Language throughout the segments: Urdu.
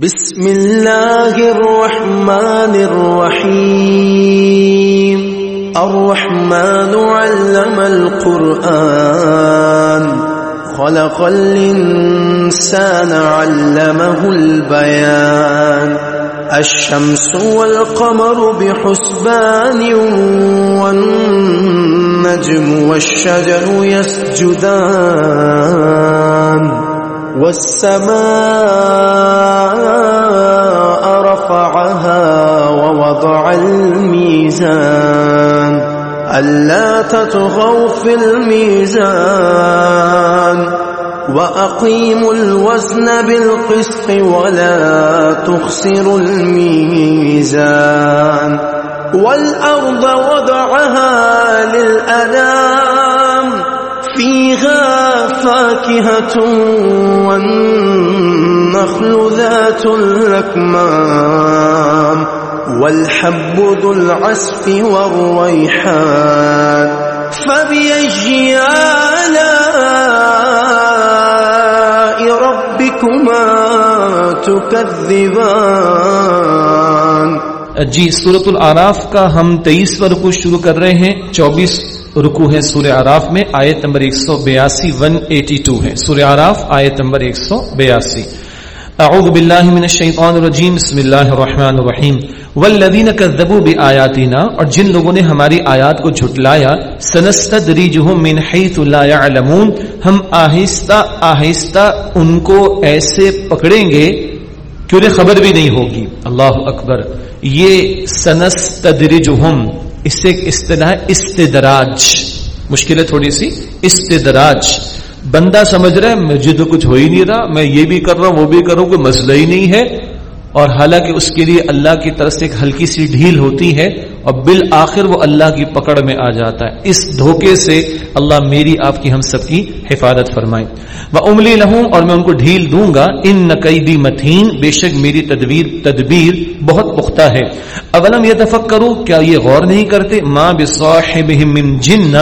بسم الله الرحمن الرحيم الرحمن علم القرآن خلق الإنسان علمه البيان الشمس والقمر بحسبان والنجم والشجر يسجدان والسماء رفعها ووضع الميزان ألا تطغوا في الميزان وأقيموا الوزن بالقسط ولا تخسروا الميزان والأرض وضعها للأنام فيها فاكهة والنخل ذات الأكمام والحب ذو العسف والريحان فبأي آلاء ربكما تكذبان جی سورت العراف کا ہم تیئیسواں رکو شروع کر رہے ہیں، چوبیس رکو ہے سورہ آراف میں، آیت نمبر ایک سو بیاسی ون ایٹی ٹو ہے۔ سورہ آراف آیت نمبر ایک سو بیاسی اعوذ باللہ من الشیطان الرجیم، بسم اللہ الرحمن الرحیم۔ والذین کذبوا بآیاتنا، اور جن لوگوں نے ہماری آیات کو جھٹلایا سنستدریجہم من حیث لا يعلمون۔ ہم آہستہ آہستہ ان کو ایسے پکڑیں گے، کہ انہیں خبر بھی نہیں ہوگی۔ اللہ اکبر۔ یہ سنستدریجہم اس سے ایک اصطلاح استدراج۔ مشکل ہے تھوڑی سی۔ استدراج۔ بندہ سمجھ رہا ہے، مجھے تو کچھ ہو ہی نہیں رہا، میں یہ بھی کر رہا ہوں، وہ بھی کر رہا ہوں، کوئی مسئلہ ہی نہیں ہے۔ اور حالانکہ اس کے لیے اللہ کی طرف سے ایک ہلکی سی ڈھیل ہوتی ہے اور بالآخر وہ اللہ کی پکڑ میں آ جاتا ہے۔ اس دھوکے سے اللہ میری آپ کی ہم سب کی حفاظت فرمائے۔ وہ املی لہوں اور میں ان کو ڈھیل دوں گا۔ ان نقیدی متین، بے شک میری تدبیر تدبیر بہت پختہ ہے۔ اولم یہ دفق کرو کیا یہ غور نہیں کرتے؟ ماں بصاحبہم من جن۔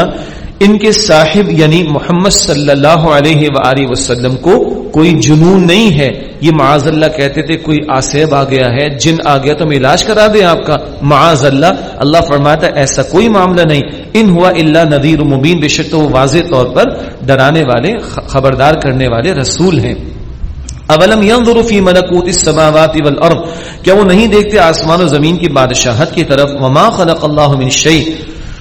ان کے صاحب یعنی محمد صلی اللہ علیہ وآلہ وسلم کو کوئی جنون نہیں ہے۔ یہ معاذ اللہ کہتے تھے، کوئی آسیب آ گیا ہے، جن آ گیا تو میں علاج کرا دیں آپ کا۔ معاذ اللہ اللہ فرماتا ایسا کوئی معاملہ نہیں۔ ان ہوا اللہ ندیر مبین، بے شک تو وہ واضح طور پر ڈرانے والے خبردار کرنے والے رسول ہیں۔ اولم ينظروا في ملكوت السماوات والارض، کیا وہ نہیں دیکھتے آسمان و زمین کی بادشاہت کی طرف؟ وما خلق اللہ من شيء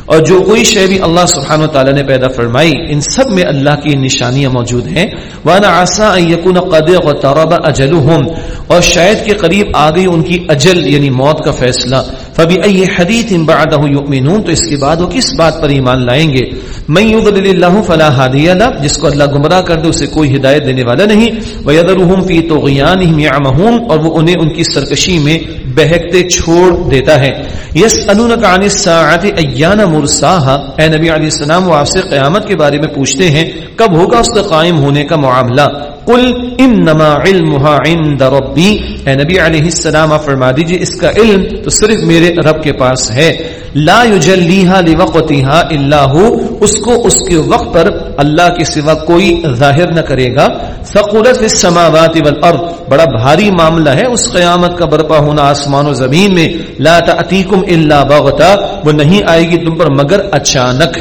اور جو کوئی شے بھی اللہ سبحانہ و وتعالی نے پیدا فرمائی، ان سب میں اللہ کی نشانیاں موجود ہیں۔ وانا عسى ان يكون قد اقترب اجلهم اور شاید کے قریب آ گئی ان کی اجل یعنی موت کا فیصلہ۔ فبی فبأي حديث بعده يؤمنون۔ تو اس کے بعد وہ کس بات پر ایمان لائیں گے؟ من يضلل الله فلا هادي له۔ جس کو اللہ گمراہ کر دے، اسے کوئی ہدایت دینے والا نہیں۔ ويذرهم في طغيانهم يعمهون۔ اور وہ انہیں ان کی سرکشی میں بہکتے چھوڑ دیتا ہے۔ یسالونک عن الساعه ایان مرساها اے نبی علیہ السلام، وہ آپ سے قیامت کے بارے میں پوچھتے ہیں، کب ہوگا اس کا قائم ہونے کا معاملہ؟ قل انما علمها عند ربی۔ اے نبی علیہ السلام، آپ فرما دیجیے، اس کا علم تو صرف میرے رب کے پاس ہے۔ لا یجلیها لوقتها الا هو اس کو اس کے وقت پر اللہ کے سوا کوئی ظاہر نہ کرے گا۔ ثقلت فی السماوات والارض، بڑا بھاری معاملہ ہے، اس قیامت کا برپا ہونا آسمان و زمین میں۔ لا تاتیکم الا بغتا وہ نہیں آئے گی تم پر مگر اچانک۔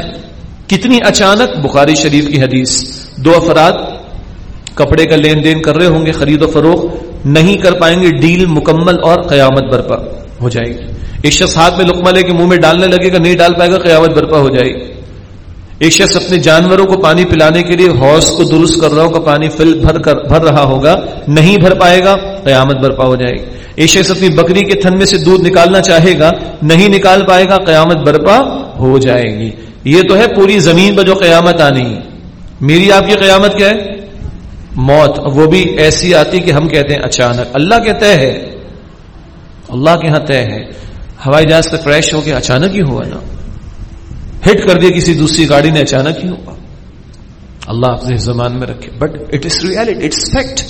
کتنی اچانک؟ بخاری شریف کی حدیث۔ دو افراد کپڑے کا لین دین کر رہے ہوں گے خرید و فروخت، نہیں کر پائیں گے ڈیل مکمل اور قیامت برپا ہو جائے گی۔ ایک شخص ہاتھ میں لقمہ لے کے منہ میں ڈالنے لگے گا، نہیں ڈال پائے گا، قیامت برپا ہو جائے گی۔ ایک شخص اپنے جانوروں کو پانی پلانے کے لیے حوض کو درست کر رہا ہوگا پانی فل بھر کر، بھر رہا ہوگا، نہیں بھر پائے گا، قیامت برپا ہو جائے گی۔ ایک شخص اپنی بکری کے تھن میں سے دودھ نکالنا چاہے گا، نہیں نکال پائے گا، قیامت برپا ہو جائے گی۔ یہ تو ہے پوری زمین پر جو قیامت آنی میری آپ کی قیامت کیا ہے؟ موت، وہ بھی ایسی آتی کہ ہم کہتے ہیں اچانک، اللہ کے طے ہے، اللہ کے ہاں طے ہے، ہوائی جہاز کا کریش ہو کے اچانک ہی ہوا نا، ہٹ کر دیا کسی دوسری گاڑی نے اچانک ہی ہوا۔ اللہ اپنے زمان میں رکھے but it is reality it's fact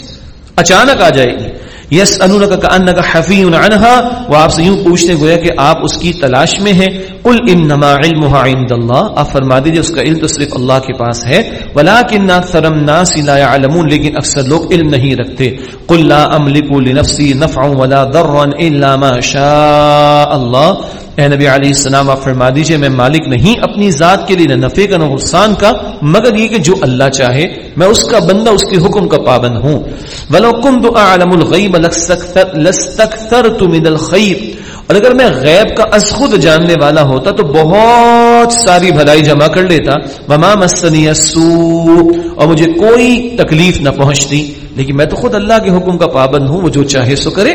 اچانک آ جائے گی۔ یس ان کا حفی انہا وہ آپ سے یوں پوچھتے گویا کہ آپ اس کی تلاش میں ہیں قل انما علمها عند اللہ آپ فرما دیجیے، اس کا علم تو صرف اللہ کے پاس ہے۔ ولكن اکثر الناس لا يعلمون، لیکن اکثر لوگ علم نہیں رکھتے۔ قل لا املك لنفسي نفعا ولا ضرا الا ما شاء اللہ اے نبی علیہ السلام، آپ فرما دیجیے، میں مالک نہیں، اپنی ذات کے لیے نہ نفع کا نہ نقصان کا، مگر یہ کہ جو اللہ چاہے، میں اس کا بندہ، اس کے حکم کا پابند ہوں۔ ولو كنت اعلم الغیب لاستكثرت من الخير۔ اور اگر میں غیب کا از خود جاننے والا ہوتا تو بہت ساری بھلائی جمع کر لیتا۔ وما مسنی السوء۔ اور مجھے کوئی تکلیف نہ پہنچتی۔ لیکن میں تو خود اللہ کے حکم کا پابند ہوں، وہ جو چاہے سو کرے۔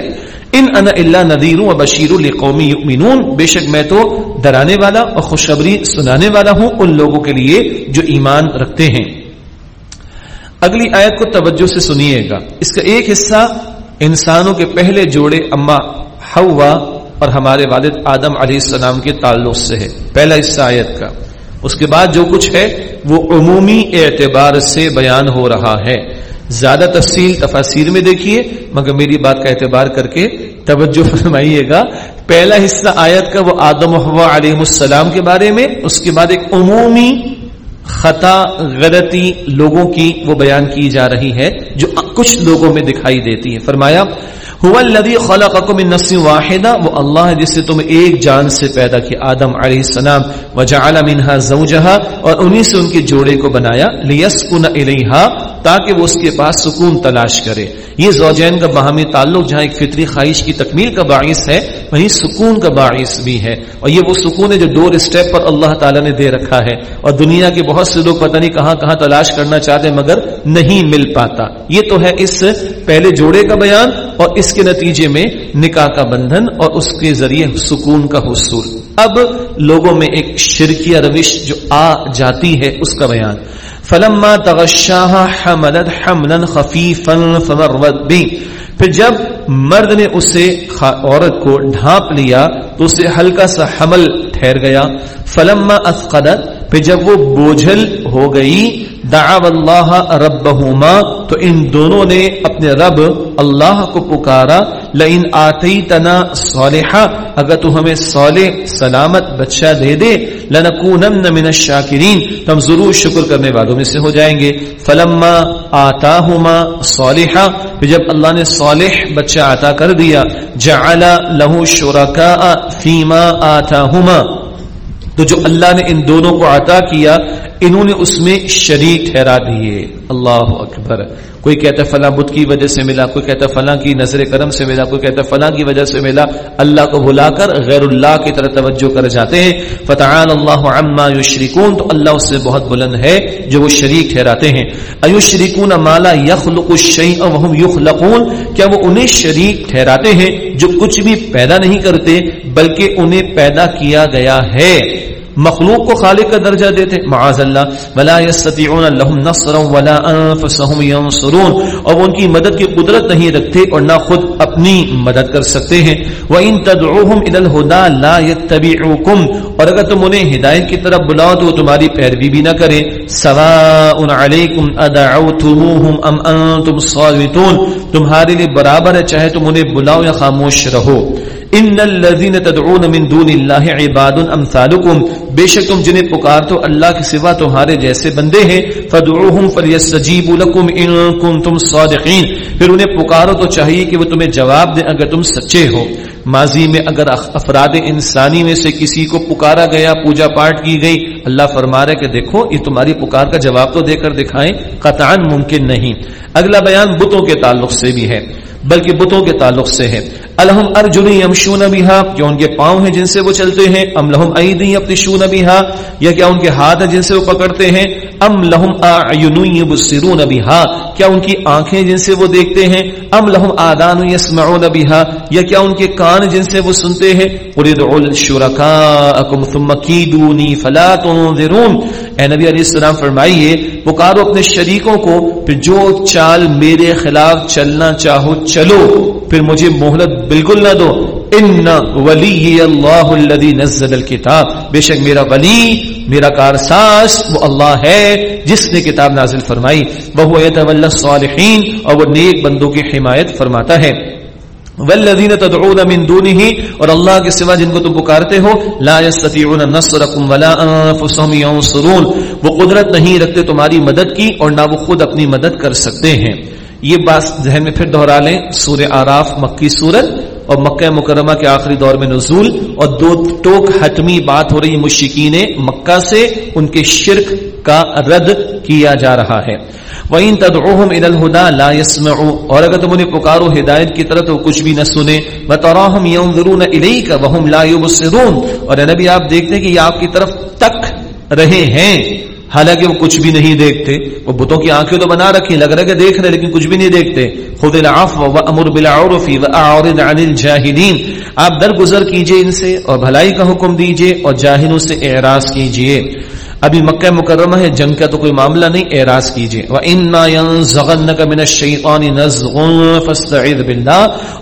ان انا الا نذیر و بشیر لقوم یؤمنون بے شک میں تو ڈرانے والا اور خوشخبری سنانے والا ہوں ان لوگوں کے لیے جو ایمان رکھتے ہیں۔ اگلی آیت کو توجہ سے سنیے گا۔ اس کا ایک حصہ انسانوں کے پہلے جوڑے اما ہوا اور ہمارے والد آدم علیہ السلام کے تعلق سے ہے۔ پہلا حصہ آیت کا۔ اس کے بعد جو کچھ ہے، وہ عمومی اعتبار سے بیان ہو رہا ہے۔ زیادہ تفصیل تفاصیر میں دیکھیے، مگر میری بات کا اعتبار کر کے توجہ فرمائیے گا۔ پہلا حصہ آیت کا وہ آدم و علیہ السلام کے بارے میں، اس کے بعد ایک عمومی خطا غلطی لوگوں کی وہ بیان کی جا رہی ہے، جو کچھ لوگوں میں دکھائی دیتی ہے۔ فرمایا الذي خلقكم من نفس واحده وہ اللہ ہے جس نے تم ایک جان سے پیدا کیا آدم علیہ السلام، وجعل منها زوجها اور انہی سے ان کے جوڑے کو بنایا ليسكن اليها تاکہ وہ اس کے پاس سکون تلاش کرے۔ یہ زوجین کا باہمی تعلق، جہاں ایک فطری خواہش کی تکمیل کا باعث ہے، وہیں سکون کا باعث بھی ہے۔ اور یہ وہ سکون ہے جو ڈور اسٹیپ پر اللہ تعالیٰ نے دے رکھا ہے۔ اور دنیا کے بہت سے لوگ پتہ نہیں کہاں کہاں تلاش کرنا چاہتے، مگر نہیں مل پاتا۔ یہ تو ہے اس پہلے جوڑے کا بیان اور اس کے نتیجے میں نکاح کا بندھن اور اس کے ذریعے سکون کا حصول۔ اب لوگوں میں ایک شرکیہ روش جو آ جاتی ہے، اس کا بیان۔ فلما تغشاها حملت حملا خفيفا فمرت به۔ پھر جب مرد نے اسے عورت کو ڈھانپ لیا، تو اسے ہلکا سا حمل ٹھہر گیا۔ فلما اسقدت، پھر جب وہ بوجھل ہو گئی دعو اللہ ربہما، تو ان دونوں نے اپنے رب اللہ کو پکارا۔ لئن آتیتنا صالحا، اگر تو ہمیں صالح سلامت بچہ دے دے لنکونن من الشاکرین۔ تو ہم ضرور شکر کرنے والوں میں سے ہو جائیں گے۔ فلما آتاہما صالحا۔ پھر جب اللہ نے صالح بچہ عطا کر دیا جعل له شرکاء فیما آتاہما۔ تو جو اللہ نے ان دونوں کو عطا کیا، انہوں نے اس میں شریک ٹھہرا دیے۔ اللہ اکبر۔ کوئی کہتا ہے فلاں بدھ کی وجہ سے ملا، کوئی کہتا ہے فلاں کی نظر کرم سے ملا، کوئی کہتا ہے فلاں کی وجہ سے ملا۔ اللہ کو بھلا کر غیر اللہ کی طرح توجہ کر جاتے ہیں۔ فتعال اللہ عما یشرکون، تو اللہ اس سے بہت بلند ہے جو وہ شریک ٹھہراتے ہیں۔ ایشرکون مالا یخلق الشیء وهم یخلقون، کیا وہ انہیں شریک ٹھہراتے ہیں جو کچھ بھی پیدا نہیں کرتے، بلکہ انہیں پیدا کیا گیا ہے۔ مخلوق کو خالق کا درجہ دیتے معاذ اللہ۔ ولا يستطيعون لهم نصرا ولا انفسهم ينصرون۔ اور وہ ان کی مدد کی قدرت نہیں رکھتے اور نہ خود اپنی مدد کر سکتے ہیں۔ وان تدعوهم الى الهدى لا يتبعوكم۔ اور اگر تم انہیں ہدایت کی طرف بلاؤ تو وہ تمہاری پیروی بھی نہ کرے سواء عليكم ادعوتموهم ام انتم صامتون تمہارے لیے برابر ہے چاہے تم انہیں بلاؤ یا خاموش رہو۔ ان الذين تدعون من دون الله عباد امثالكم بے شک تم جنہیں پکارتے ہو اللہ کے سوا تمہارے جیسے بندے ہیں فدعوهم فليستجيبوا لكم ان كنتم صادقين پھر انہیں پکارو تو چاہیے کہ وہ تمہیں جواب دیں اگر تم سچے ہو ماضی میں اگر افراد انسانی میں سے کسی کو پکارا گیا پوجا پاٹ کی گئی اللہ فرما رہے کہ دیکھو یہ تمہاری پکار کا جواب تو دے کر دکھائیں قطعا ممکن نہیں اگلا بیان بتوں کے تعلق سے بھی ہے بلکہ بتوں کے تعلق سے ہے الحم ارجن یمشون بها کیا ان کے پاؤں ہیں جن سے وہ چلتے ہیں، ام لہم ایدی یبطشون بها یا کیا ان کے ہاتھ ہیں جن سے وہ پکڑتے ہیں، ام لہم اعین یبصرون بها کیا ان کی آنکھیں جن سے وہ دیکھتے ہیں، ام لہم آذان یسمعون بها یا کیا ان کے کان جن سے وہ سنتے ہیں، قل ادعوا شرکاءکم ثم کیدونی فلا تنظرون۔ اے نبی علیہ السلام، فرمائیے پکارو اپنے شریکوں کو، پھر جو چال میرے خلاف چلنا چاہو، چلو، پھر مجھے مہلت بالکل نہ دو۔ ان ولی اللہ الذي نزل الكتاب بے شک میرا ولی، میرا کارساز، وہ اللہ ہے جس نے کتاب نازل فرمائی۔ وہ يتولى الصالحین، اور وہ نیک بندوں کی حمایت فرماتا ہے۔ والذین تدعون من دونه، اور اللہ کے سوا جن کو تم پکارتے ہو، لا يستطيعون نصركم ولا انفسهم ينصرون۔ وہ قدرت نہیں رکھتے تمہاری مدد کی، اور نہ وہ خود اپنی مدد کر سکتے ہیں۔ یہ بات ذہن میں پھر دہرا لیں، سورہ آراف مکی سورت، اور مکہ مکرمہ کے آخری دور میں نزول۔ اور دو ٹوک حتمی بات ہو رہی مشکین مکہ سے، ان کے شرک کا رد کیا جا رہا ہے۔ وَإِن تَدْعُوهُمْ إِلَى الْهُدَى لَا يَسْمَعُوا۔ اور اگر تم انہیں پکارو ہدایت کی طرف تو کچھ بھی نہ سنے وَتَرَاهُمْ يَنظُرُونَ إِلَيْكَ وَهُمْ لَا يُبْصِرُونَ۔ اور اے نبی، آپ دیکھتے ہیں کہ یہ آپ کی طرف تک رہے ہیں۔ حالانکہ وہ کچھ بھی نہیں دیکھتے۔ وہ بتوں کی آنکھیں تو بنا رکھی لگ رہا ہے کہ دیکھ رہے لیکن کچھ بھی نہیں دیکھتے۔ خود العفو وامر بالعرف واعرض عن الجاهلین آپ درگزر کیجیے ان سے اور بھلائی کا حکم دیجیے اور جاہلوں سے اعراض کیجیے۔ ابھی مکہ مکرمہ ہے، جنگ کا تو کوئی معاملہ نہیں، اعراض کیجیے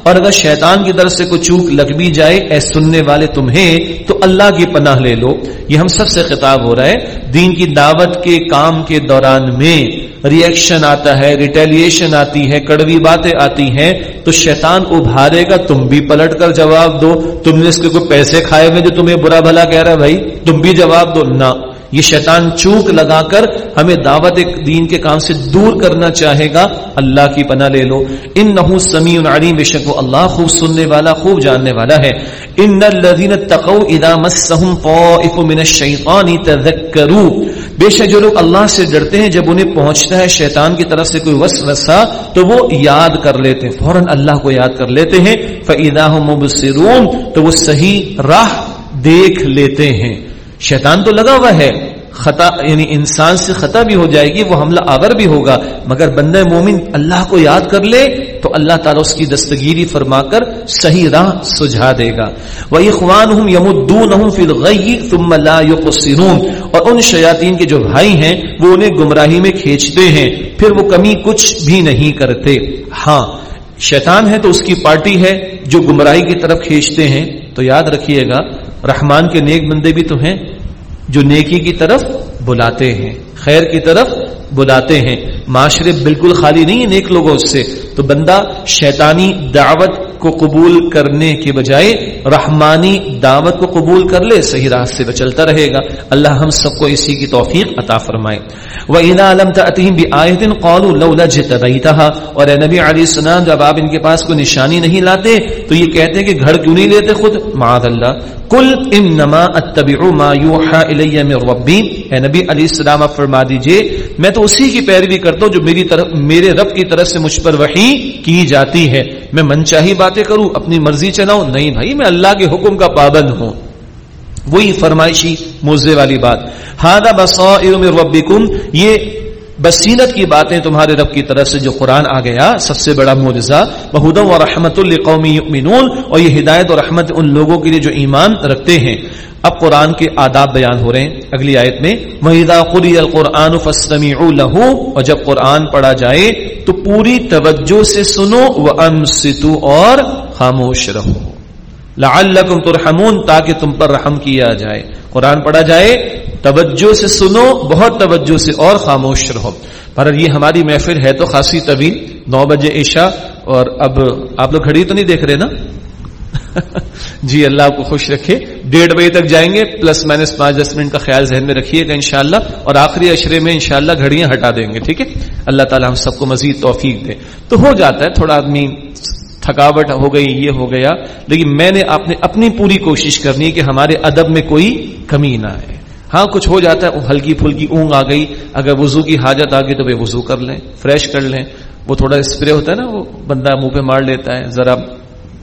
اور اگر شیطان کی طرف سے کوئی چوک لگ بھی جائے، اے سننے والے تمہیں، تو اللہ کی پناہ لے لو۔ یہ ہم سب سے خطاب ہو رہا ہے۔ دین کی دعوت کے کام کے دوران میں ریئیکشن آتا ہے ریٹیلیشن آتی ہے، کڑوی باتیں آتی ہیں۔ تو شیطان ابھارے گا، تم بھی پلٹ کر جواب دو۔ تم نے اس کے کوئی پیسے کھائے ہوئے جو تمہیں برا بھلا کہہ رہا ہے بھائی؟ تم بھی جواب دو۔ نہ۔ یہ شیطان چوک لگا کر ہمیں دعوت دین کے کام سے دور کرنا چاہے گا۔ اللہ کی پناہ لے لو۔ ان نحو سمیع علیم، بے شک اللہ خوب سننے والا، خوب جاننے والا ہے۔ ان الذين اتقوا اذا مسهم طائف من الشيطان تذكروا بے شک جو لوگ اللہ سے ڈرتے ہیں، جب انہیں پہنچتا ہے شیطان کی طرف سے کوئی وسوسہ، تو وہ یاد کر لیتے ہیں۔ فوراً اللہ کو یاد کر لیتے ہیں۔ فاذا هم مبصرون، تو وہ صحیح راہ دیکھ لیتے ہیں۔ شیطان تو لگا ہوا ہے۔ خطا یعنی انسان سے خطا بھی ہو جائے گی، وہ حملہ آور بھی ہوگا۔ مگر بندہ مومن اللہ کو یاد کر لے تو اللہ تعالیٰ اس کی دستگیری فرما کر صحیح راہ سجھا دے گا۔ وہی خوان ہوں یمدون ثم لا اور ان شیاطین کے جو بھائی ہیں، وہ انہیں گمراہی میں کھینچتے ہیں۔ پھر وہ کمی کچھ بھی نہیں کرتے۔ ہاں شیطان ہے تو اس کی پارٹی ہے جو گمراہی کی طرف کھینچتے ہیں۔ تو یاد رکھیے گا، رحمان کے نیک بندے بھی تو ہیں۔ جو نیکی کی طرف بلاتے ہیں، خیر کی طرف بلاتے ہیں۔ معاشرے بالکل خالی نہیں ہے نیک لوگوں سے۔ تو بندہ شیطانی دعوت کو قبول کرنے کے بجائے رحمانی دعوت کو قبول کر لے، صحیح راستے پہ چلتا رہے گا۔ اللہ ہم سب کو اسی کی توفیق عطا فرمائے۔ وَإِذَا لَمْ تَأْتِهِمْ بِآيَةٍ قَالُوا لَوْلَا جِتَبَيْتَهَا اور اے نبی علیہ السلام، جب آپ ان کے پاس کوئی نشانی نہیں لاتے، تو یہ کہتے ہیں کہ گھر کیوں نہیں لیتے خود؟ معاذ اللہ۔ کل انما اتبع ما یوحى الی من ربی۔ اے نبی علیہ السلام، آپ فرما دیجیے، میں تو اسی کی پیروی کرتا ہوں جو میری طرف، میرے رب کی طرف سے مجھ پر وحی کی جاتی ہے۔ میں من چاہی باتیں کروں، اپنی مرضی چلاؤں۔ نہیں بھائی، میں اللہ کے حکم کا پابند ہوں۔ وہی فرمائشی، موزے والی بات۔ ہادا بصائر من ربکم، یہ بصیرت کی باتیں تمہارے رب کی طرف سے جو قرآن آ گیا، سب سے بڑا معجزہ بہدم و رحمت القومی یؤمنون، اور یہ ہدایت اور رحمت ان لوگوں کے لیے جو ایمان رکھتے ہیں۔ اب قرآن کے آداب بیان ہو رہے ہیں۔ اگلی آیت میں، وَإِذَا قُرِيَ الْقُرْآنُ فَاسْتَمِعُوا لَهُ، اور جب قرآن پڑھا جائے، تو پوری توجہ سے سنو وَأَنصِتُوا اور خاموش رہو۔ لعلکم ترحمون، تاکہ تم پر رحم کیا جائے۔ قرآن پڑھا جائے، توجہ سے سنو، بہت توجہ سے اور خاموش رہو۔ پر یہ ہماری محفل ہے تو خاصی طویل، نو بجے عشاء، اور اب آپ لوگ گھڑی تو نہیں دیکھ رہے نا؟ جی اللہ آپ کو خوش رکھے۔ ڈیڑھ بجے تک جائیں گے، پلس مائنس پانچ، دس منٹ کا خیال ذہن میں رکھیے گا انشاءاللہ، اور آخری اشرے میں انشاءاللہ گھڑیاں ہٹا دیں گے، ٹھیک ہے؟ اللہ تعالیٰ ہم سب کو مزید توفیق دے۔ تو ہو جاتا ہے، تھوڑا آدمی تھکاوٹ ہو گئی، یہ ہو گیا۔ لیکن میں نے اپنے اپنی پوری کوشش کرنی ہے کہ ہمارے ادب میں کوئی کمی نہ آئے۔ ہاں کچھ ہو جاتا ہے ہلکی پھلکی اونگ آ گئی۔ اگر وضو کی حاجت آ گئی تو بے وضو کر لیں، فریش کر لیں۔ وہ تھوڑا اسپرے ہوتا ہے نا، وہ بندہ منہ پہ مار لیتا ہے، ذرا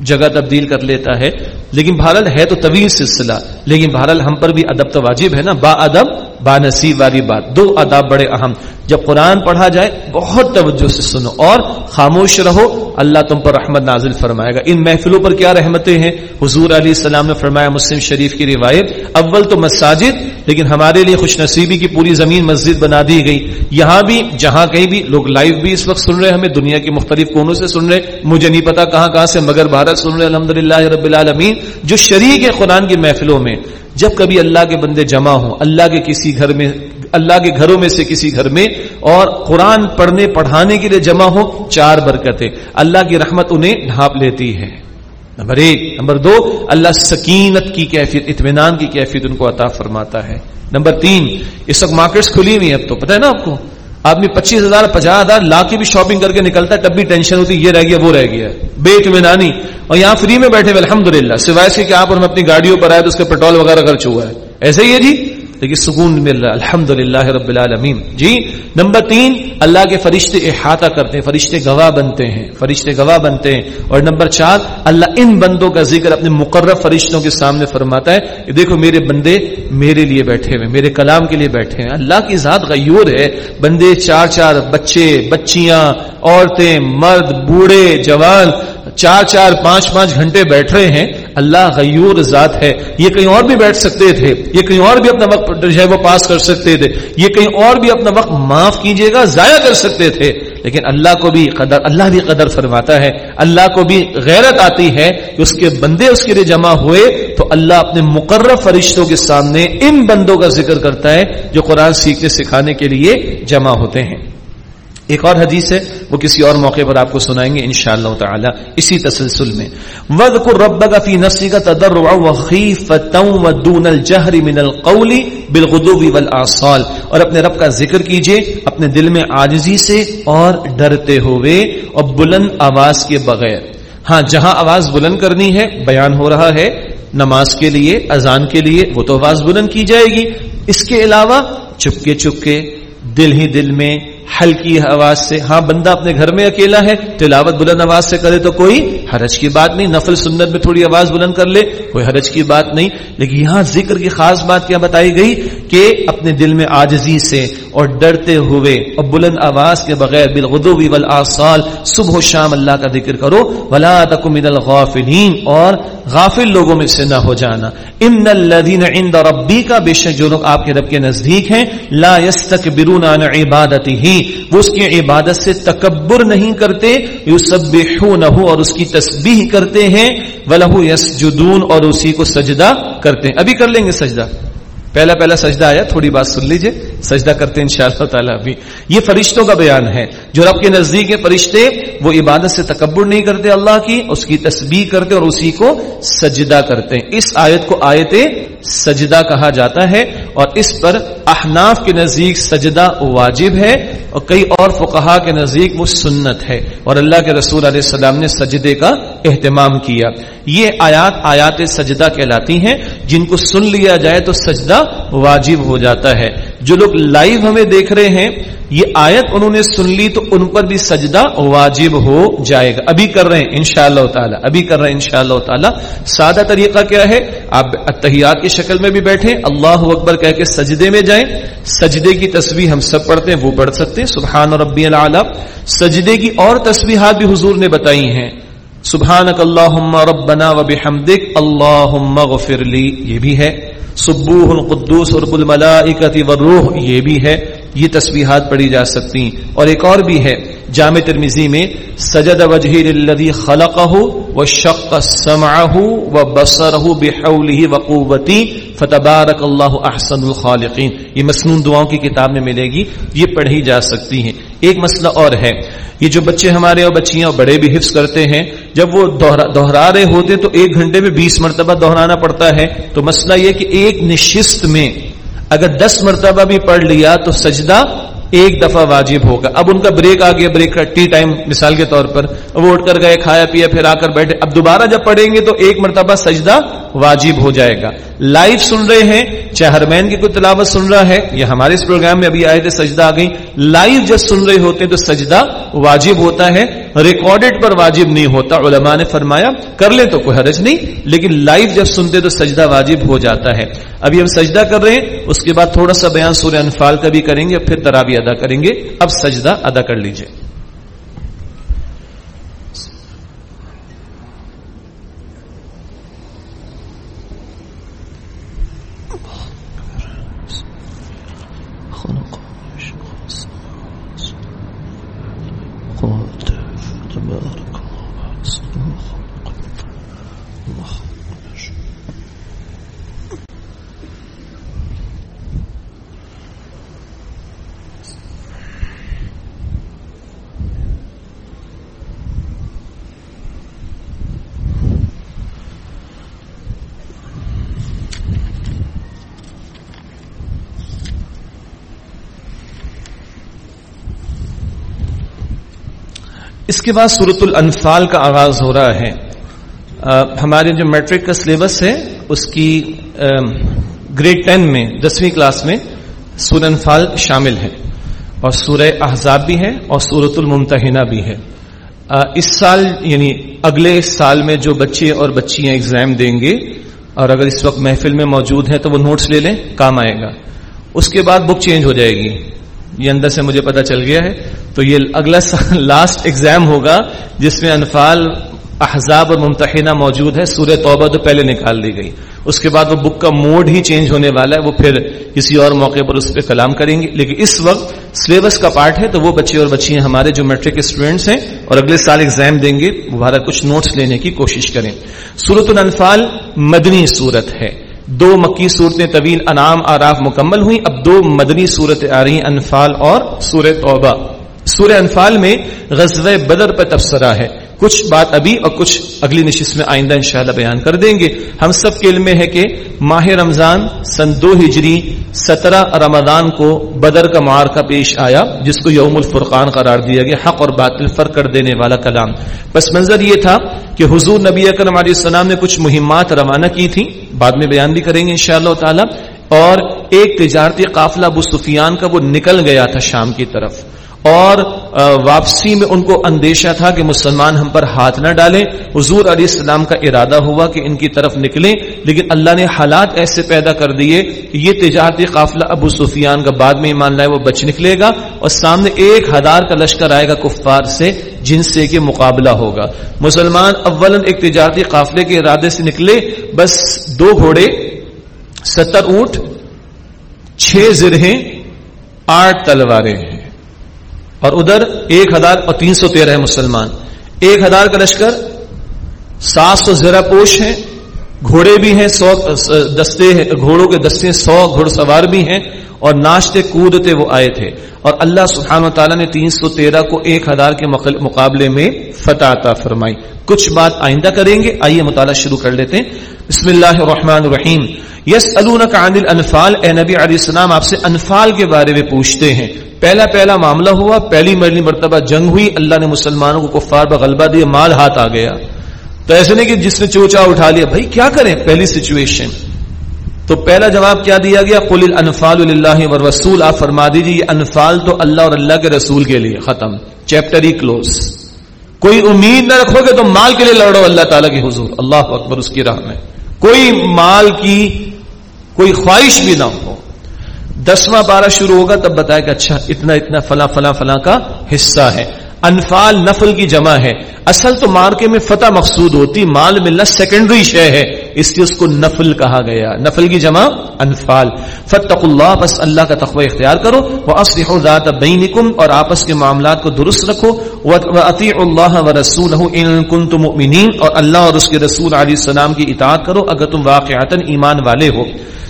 جگہ تبدیل کر لیتا ہے۔ لیکن بہرحال ہے تو طویل سلسلہ، لیکن بہرحال ہم پر بھی ادب تو واجب ہے نا۔ با ادب با نصیب والی بات، دو اداب بڑے اہم۔ جب قرآن پڑھا جائے، بہت توجہ سے سنو اور خاموش رہو۔ اللہ تم پر رحمت نازل فرمائے گا۔ ان محفلوں پر کیا رحمتیں ہیں؟ حضور علیہ السلام نے فرمایا، مسلم شریف کی روایت، اول تو مساجد، لیکن ہمارے لیے خوش نصیبی کی پوری زمین مسجد بنا دی گئی۔ یہاں بھی، جہاں کہیں بھی لوگ لائیو بھی اس وقت سن رہے ہمیں دنیا کے مختلف کونوں سے سن رہے مجھے نہیں پتا کہاں کہاں سے، مگر بھارت سن رہے الحمد رب العالمین۔ جو شریک ہے قرآن کی محفلوں میں جب کبھی اللہ کے بندے جمع ہوں، اللہ کے کسی گھر میں، اللہ کے گھروں میں سے کسی گھر میں، اور قرآن پڑھنے، پڑھانے کے لیے جمع ہو چار برکتیں۔ اللہ کی رحمت انہیں ڈھانپ لیتی ہے۔ نمبر ایک۔ نمبر دو، اللہ سکینت کی کیفیت، اطمینان کی کیفیت ان کو عطا فرماتا ہے۔ نمبر تین اس وقت مارکیٹس کھلی ہوئی ہیں اب تو، پتہ ہے نا آپ کو؟ آدمی پچیس ہزار، پچاس ہزار لا کے بھی شاپنگ کر کے نکلتا ہے، تب بھی ٹینشن ہوتی یہ رہ گیا، وہ رہ گیا۔ بے اطمینانی اور یہاں فری میں بیٹھے ہوئے الحمد للہ سوائے سے کہ آپ اور ہم اپنی گاڑیوں پر آئے تو اس کے پیٹرول وغیرہ خرچ ہوا ہے۔ ایسے ہی ہے جی؟ لیکن سکون مل رہا الحمد للہ رب العالمین۔ جی نمبر تین، اللہ کے فرشتے احاطہ کرتے ہیں، فرشتے گواہ بنتے ہیں، فرشتے گواہ بنتے ہیں۔ اور نمبر چار، اللہ ان بندوں کا ذکر اپنے مقرر فرشتوں کے سامنے فرماتا ہے۔ کہ دیکھو، میرے بندے میرے لیے بیٹھے ہوئے، میرے کلام کے لیے بیٹھے ہیں۔ اللہ کی ذات غیور ہے۔ بندے چار چار، بچے، بچیاں، عورتیں، مرد، بوڑھے، جوان، چار چار، پانچ پانچ گھنٹے بیٹھ رہے ہیں۔ اللہ غیور ذات ہے۔ یہ کہیں اور بھی بیٹھ سکتے تھے۔ یہ کہیں اور بھی اپنا وقت جو ہے وہ پاس کر سکتے تھے۔ یہ کہیں اور بھی اپنا وقت معاف کیجیے گا، ضائع کر سکتے تھے۔ لیکن اللہ کو بھی قدر، اللہ بھی قدر فرماتا ہے۔ اللہ کو بھی غیرت آتی ہے کہ اس کے بندے اس کے لیے جمع ہوئے تو اللہ اپنے مقرر فرشتوں کے سامنے ان بندوں کا ذکر کرتا ہے جو قرآن سیکھنے، سکھانے کے لیے جمع ہوتے ہیں۔ ایک اور حدیث ہے، وہ کسی اور موقع پر آپ کو سنائیں گے انشاءاللہ تعالی اسی تسلسل میں۔ وَذْكُرْ رَبَّكَ فِي نَفْسِكَ تَضَرُّعًا وَخِيفَةً وَدُونَ الْجَهْرِ مِنَ الْقَوْلِ بِالْغُدُوِّ وَالْآصَالِ۔ اور اپنے رب کا ذکر کیجیے، اپنے دل میں عاجزی سے اور ڈرتے ہوئے اور بلند آواز کے بغیر۔ ہاں جہاں آواز بلند کرنی ہے، بیان ہو رہا ہے، نماز کے لیے، اذان کے لیے، وہ تو آواز بلند کی جائے گی۔ اس کے علاوہ چپکے چپکے دل ہی دل میں ہلکی آواز سے ہاں بندہ اپنے گھر میں اکیلا ہے، تلاوت بلند آواز سے کرے تو کوئی حرج کی بات نہیں، نفل سنت میں تھوڑی آواز بلند کر لے، کوئی حرج کی بات نہیں۔ لیکن یہاں ذکر کی خاص بات کیا بتائی گئی کہ اپنے دل میں آجزی سے اور ڈرتے ہوئے اور بلند آواز کے بغیر بالغدوی والآصال صبح و شام اللہ کا ذکر کرو۔ ولا تکم من الغافلین اور غافل لوگوں میں سے نہ ہو جانا۔ ان الذين عند ربك بے شک جو لوگ آپ کے رب کے نزدیک ہیں، لا يستكبرون عن عبادته وہ اس کی عبادت سے تکبر نہیں کرتے یسبحونہ اور اس کی تسبیح کرتے ہیں ولہ یسجدون اور اسی کو سجدہ کرتے ہیں۔ ابھی کر لیں گے سجدہ۔ پہلا پہلا سجدہ آیا، تھوڑی بات سن لیجیے۔ سجدہ کرتے ہیں انشاءاللہ تعالیٰ ابھی۔ یہ فرشتوں کا بیان ہے۔ جو رب کے نزدیک فرشتے، وہ عبادت سے تکبر نہیں کرتے اللہ کی، اس کی تسبیح کرتے اور اسی کو سجدہ کرتے ہیں۔ اس آیت کو آیت سجدہ کہا جاتا ہے۔ اور اس پر احناف کے نزدیک سجدہ واجب ہے اور کئی اور فقہا کے نزدیک وہ سنت ہے اور اللہ کے رسول علیہ السلام نے سجدے کا اہتمام کیا۔ یہ آیات آیات سجدہ کہلاتی ہیں۔ جن کو سن لیا جائے تو سجدہ واجب ہو جاتا ہے۔ جو لوگ لائیو ہمیں دیکھ رہے ہیں، یہ آیت انہوں نے سن لی تو ان پر بھی سجدہ واجب ہو جائے گا۔ ابھی کر رہے ہیں، انشاءاللہ تعالی۔ ابھی کر رہے ہیں، انشاءاللہ تعالی۔ سادہ طریقہ کیا ہے؟ آپ اتحیات کی شکل میں بھی بیٹھیں، اللہ اکبر کہہ کے سجدے میں جائیں۔ سجدے کی تصویر ہم سب پڑھتے ہیں، وہ پڑھ سکتے ہیں۔ سبحان ربی العلی سجدے کی اور تصویرات بھی حضور نے بتائی ہیں۔ سبحانک اللہم ربنا و بحمدک اللہم غفر لی، یہ بھی ہے۔ سبوح القدوس رب الملائکت والروح، یہ بھی ہے، یہ تسبیحات پڑھی جا سکتی اور ایک اور بھی ہے جامع ترمیزی میں، سجد وجہ للذی خلقہ وشق سمعہ وبصرہ بحولہ وقوتی فتبارک اللہ احسن الخالقین۔ یہ مسنون دعاؤں کی کتاب میں ملے گی، یہ پڑھی جا سکتی ہیں۔ ایک مسئلہ اور ہے، یہ جو بچے ہمارے اور بچیاں اور بڑے بھی حفظ کرتے ہیں، جب وہ دوہرا رہے ہوتے تو ایک گھنٹے میں بیس مرتبہ دہرانا پڑتا ہے۔ تو مسئلہ یہ کہ ایک نشست میں اگر دس مرتبہ بھی پڑھ لیا تو سجدہ ایک دفعہ واجب ہوگا۔ اب ان کا بریک آ گیا بریک کا ٹی ٹائم مثال کے طور پر وہ اٹھ کر گئے، کھایا، پیا، پھر آ کر بیٹھے۔ اب دوبارہ جب پڑھیں گے تو ایک مرتبہ سجدہ واجب ہو جائے گا۔ لائیو سن رہے ہیں چاہے ہرمین کی کوئی تلاوت سن رہا ہے؟ یا ہمارے اس پروگرام میں ابھی آئے تھے، سجدہ آ گئی لائیو جب سن رہے ہوتے ہیں تو سجدہ واجب ہوتا ہے۔ ریکارڈڈ پر واجب نہیں ہوتا۔ علماء نے فرمایا، کر لیں تو کوئی حرج نہیں، لیکن لائیو جب سنتے تو سجدہ واجب ہو جاتا ہے۔ ابھی ہم سجدہ کر رہے ہیں، اس کے بعد تھوڑا سا بیان سورہ انفال کا بھی کریں گے، پھر تراوی ادا کریں گے۔ اب سجدہ ادا کر لیجیے۔ کے بعد صورت الانفال کا آغاز ہو رہا ہے۔ ہمارے جو میٹرک کا سلیبس ہے، اس کی گریڈ ٹین میں، دسویں کلاس میں سورہ انفال شامل ہے۔ اور سورہ احزاب بھی ہے اور سورت الممتحنہ بھی ہے۔ اس سال یعنی اگلے سال میں جو بچے اور بچیاں اگزام دیں گے، اور اگر اس وقت محفل میں موجود ہیں تو وہ نوٹس لے لیں، کام آئے گا۔ اس کے بعد بک چینج ہو جائے گی۔ یہ اندر سے مجھے پتا چل گیا ہے۔ تو یہ اگلا لاسٹ ایگزام ہوگا جس میں انفال احزاب اور ممتحنہ موجود ہے۔ سورہ توبہ تو پہلے نکال دی گئی۔ اس کے بعد وہ بک کا موڈ ہی چینج ہونے والا ہے۔ وہ پھر کسی اور موقع پر اس پہ کلام کریں گے۔ لیکن اس وقت سلیبس کا پارٹ ہے۔ تو وہ بچے اور بچیاں ہمارے جو میٹرک اسٹوڈینٹس ہیں اور اگلے سال ایگزام دیں گے۔ وہ کچھ نوٹس لینے کی کوشش کریں۔ سورت الانفال مدنی صورت ہے۔ دو مکی صورتیں طویل انعام آراف مکمل ہوئی اب دو مدنی صورت آ رہی انفال اور سورہ توبہ۔ سورہ انفال میں غزوہ بدر پر تبصرہ ہے۔ کچھ بات ابھی اور کچھ اگلی نشست میں آئندہ انشاءاللہ بیان کر دیں گے۔ ہم سب کے علم میں ہے کہ ماہ رمضان سن دو ہجری سترہ رمضان کو بدر کا معارکہ پیش آیا، جس کو یوم الفرقان قرار دیا گیا، حق اور باطل فرق کر دینے والا کلام۔ پس منظر یہ تھا کہ حضور نبی اکرم علیہ السلام نے کچھ مہمات روانہ کی تھی بعد میں بیان بھی کریں گے انشاءاللہ تعالی۔ اور ایک تجارتی قافلہ ابو سفیان کا وہ نکل گیا تھا شام کی طرف۔ اور واپسی میں ان کو اندیشہ تھا کہ مسلمان ہم پر ہاتھ نہ ڈالیں۔ حضور علیہ السلام کا ارادہ ہوا کہ ان کی طرف نکلیں، لیکن اللہ نے حالات ایسے پیدا کر دیے کہ یہ تجارتی قافلہ ابو سفیان کا بعد میں ایمان لائے وہ بچ نکلے گا اور سامنے ایک ہزار کا لشکر آئے گا کفار سے، جن سے کہ مقابلہ ہوگا۔ مسلمان اول ایک تجارتی قافلے کے ارادے سے نکلے، بس دو گھوڑے، ستر اونٹ، چھ زرہیں، آٹھ تلواریں۔ اور ادھر ایک ہزار اور تین سو تیرہ مسلمان۔ ایک ہزار کا لشکر، سات سو زیرہ پوش ہیں۔ گھوڑے بھی ہیں، سو دستے گھوڑوں کے دستے سو گھوڑ سوار بھی ہیں اور ناشتے کودتے وہ آئے تھے۔ اور اللہ سبحانہ و تعالیٰ نے تین سو تیرہ کو ایک ہزار کے مقابلے میں فتح عطا فرمائی۔ کچھ بات آئندہ کریں گے، آئیے مطالعہ شروع کر لیتے ہیں۔ بسم اللہ الرحمن الرحیم۔ یس عن الانفال، اے نبی علیہ السلام، آپ سے انفال کے بارے میں پوچھتے ہیں۔ پہلا پہلا معاملہ ہوا، پہلی مرلی مرتبہ جنگ ہوئی، اللہ نے مسلمانوں کو کفار پر غلبہ دیا مال ہاتھ آ گیا۔ تو ایسے نہیں کہ جس نے چوچا اٹھا لیا، بھائی کیا کریں؟ پہلی سچویشن تو پہلا جواب کیا دیا گیا؟ قل انفال اللہ و رسول آپ فرما دیجیے یہ انفال تو اللہ اور اللہ کے رسول کے لیے، ختم. چیپٹر ہی کلوز کوئی امید نہ رکھو گے تو مال کے لیے لڑو اللہ تعالیٰ کی حضور، اللہ اکبر اس کی راہ میں. کوئی مال کی کوئی خواہش بھی نہ ہو. دسواں بارہ شروع ہوگا، تب بتایا کہ اچھا اتنا اتنا فلاں فلاں فلاں کا حصہ ہے۔ انفال نفل کی جمع ہے۔ اصل تو مارکے میں فتح مقصود ہوتی، مال ملنا سیکنڈری شے ہے۔ اس لیے اس کو نفل کہا گیا۔ نفل کی جمع انفال۔ فتق اللہ، بس اللہ کا تخوہ اختیار کرو۔ وہ ذات بینکم اور آپس کے معاملات کو درست رکھو۔ عطی اللہ و رسول اور اللہ اور اس کے رسول علیہ السلام کی اطاعت کرو۔ اگر تم واقعات ایمان والے ہو۔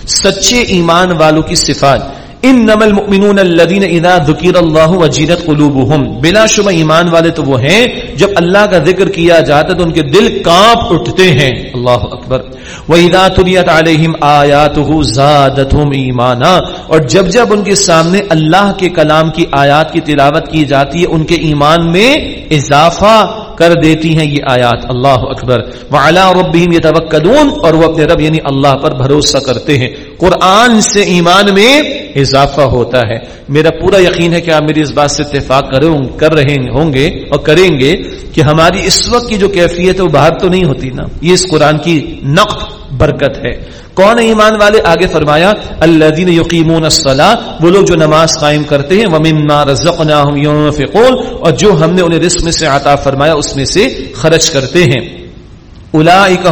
سچے ایمان والوں کی صفات۔ ان نمل مؤمنون الذين اذا ذكر الله وجلت قلوبهم بلا شبہ ایمان والے تو وہ ہیں، جب اللہ کا ذکر کیا جاتا تو ان کے دل کانپ اٹھتے ہیں۔ اللہ اکبر۔ واذا تليت عليهم اياته زادتهم ایمانا اور جب جب ان کے سامنے اللہ کے کلام کی آیات کی تلاوت کی جاتی ہے، ان کے ایمان میں اضافہ کر دیتی ہیں یہ آیات۔ اللہ اکبر۔ وعلا ربهم يتوکلون اور وہ اپنے رب یعنی اللہ پر بھروسہ کرتے ہیں۔ قرآن سے ایمان میں اضافہ ہوتا ہے۔ میرا پورا یقین ہے کہ آپ میری اس بات سے اتفاق کر رہے ہوں گے اور کریں گے کہ ہماری اس وقت کی جو کیفیت ہے وہ باہر تو نہیں ہوتی نا۔ یہ اس قرآن کی نقد برکت ہے۔ کون ایمان والے؟ آگے فرمایا اللہ دین یقین وہ لوگ جو نماز قائم کرتے ہیں اور جو ہم نے انہیں رزق میں سے عطا فرمایا، اس میں سے خرچ کرتے ہیں۔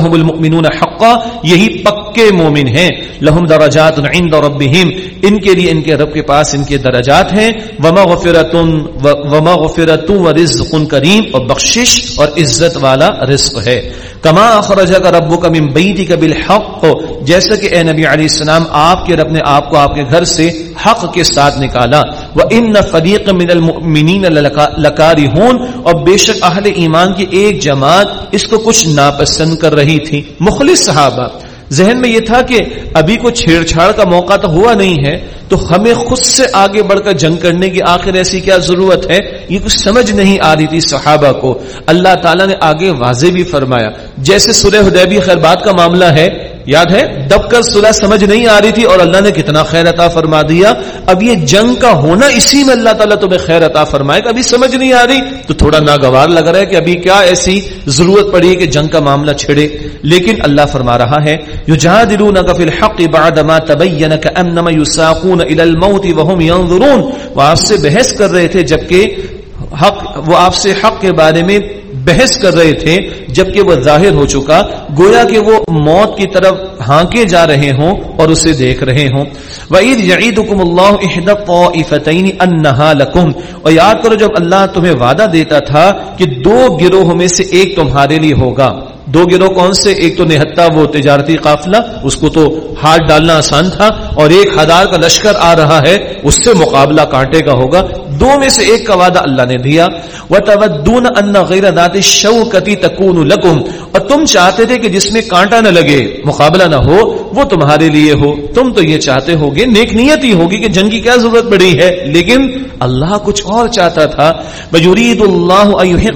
هم المؤمنون حقا، یہی پک پکے مومن ہیں۔ لہم درجات عند ربهم ان کے لیے ان کے رب کے پاس ان کے درجات ہیں۔ ومغفرت ومغفرت ورزق کریم۔ اور بخشش اور عزت والا رزق ہے۔ کما اخرجک ربک من بیتک بالحق۔ جیسا کہ اے نبی علیہ السلام، آپ کے رب نے آپ کو آپ کے گھر سے حق کے ساتھ نکالا۔ وان فریق من المؤمنین لکارہون اور بے شک اہل ایمان کی ایک جماعت اس کو کچھ ناپسند کر رہی تھی۔ مخلص صحابہ ذہن میں یہ تھا کہ ابھی کوئی چھیڑ چھاڑ کا موقع تو ہوا نہیں ہے، تو ہمیں خود سے آگے بڑھ کر جنگ کرنے کی آخر ایسی کیا ضرورت ہے؟ یہ کچھ سمجھ نہیں آ رہی تھی صحابہ کو۔ اللہ تعالیٰ نے آگے واضح بھی فرمایا۔ جیسے سورہ حدیبی خیر بات کا معاملہ ہے یاد ہے؟ دب کر صلح سمجھ نہیں آ رہی تھی اور اللہ نے کتنا خیر عطا فرما دیا۔ اب یہ جنگ کا ہونا اسی میں اللہ تعالیٰ تمہیں خیر عطا فرمائے کہ ابھی سمجھ نہیں آ رہی۔ تو تھوڑا ناگوار لگ رہا ہے کہ ابھی کیا ایسی ضرورت پڑی ہے کہ جنگ کا معاملہ چھڑے۔ لیکن اللہ فرما رہا ہے یو جہاں دلون فی الحق بعد ما تبین کانما یساقون الى الموت وهم ينظرون وہ آپ سے بحث کر رہے تھے جبکہ حق، وہ آپ سے حق کے بارے میں بحث کر رہے تھے، جبکہ وہ ظاہر ہو چکا، گویا کہ وہ موت کی طرف ہانکے جا رہے ہوں اور اسے دیکھ رہے ہوں۔ وعید یعیدکم اللہ احد انہا لکم اور یاد کرو، جب اللہ تمہیں وعدہ دیتا تھا کہ دو گروہ میں سے ایک تمہارے لیے ہوگا۔ دو گروہ کون سے؟ ایک تو نہتا، وہ تجارتی قافلہ، اس کو تو ہاتھ ڈالنا آسان تھا اور ایک ہزار کا لشکر آ رہا ہے، اس سے مقابلہ کانٹے کا ہوگا۔ دو میں سے ایک کا وعدہ اللہ نے دیا۔ وہ تودون ان تکون لکم اور تم چاہتے تھے کہ جس میں کانٹا نہ لگے، مقابلہ نہ ہو، وہ تمہارے لیے ہو۔ تم تو یہ چاہتے ہوگے، نیک نیت ہی ہوگی کہ جنگ کی کیا ضرورت پڑی ہے۔ لیکن اللہ کچھ اور چاہتا تھا۔ بجورید اللہ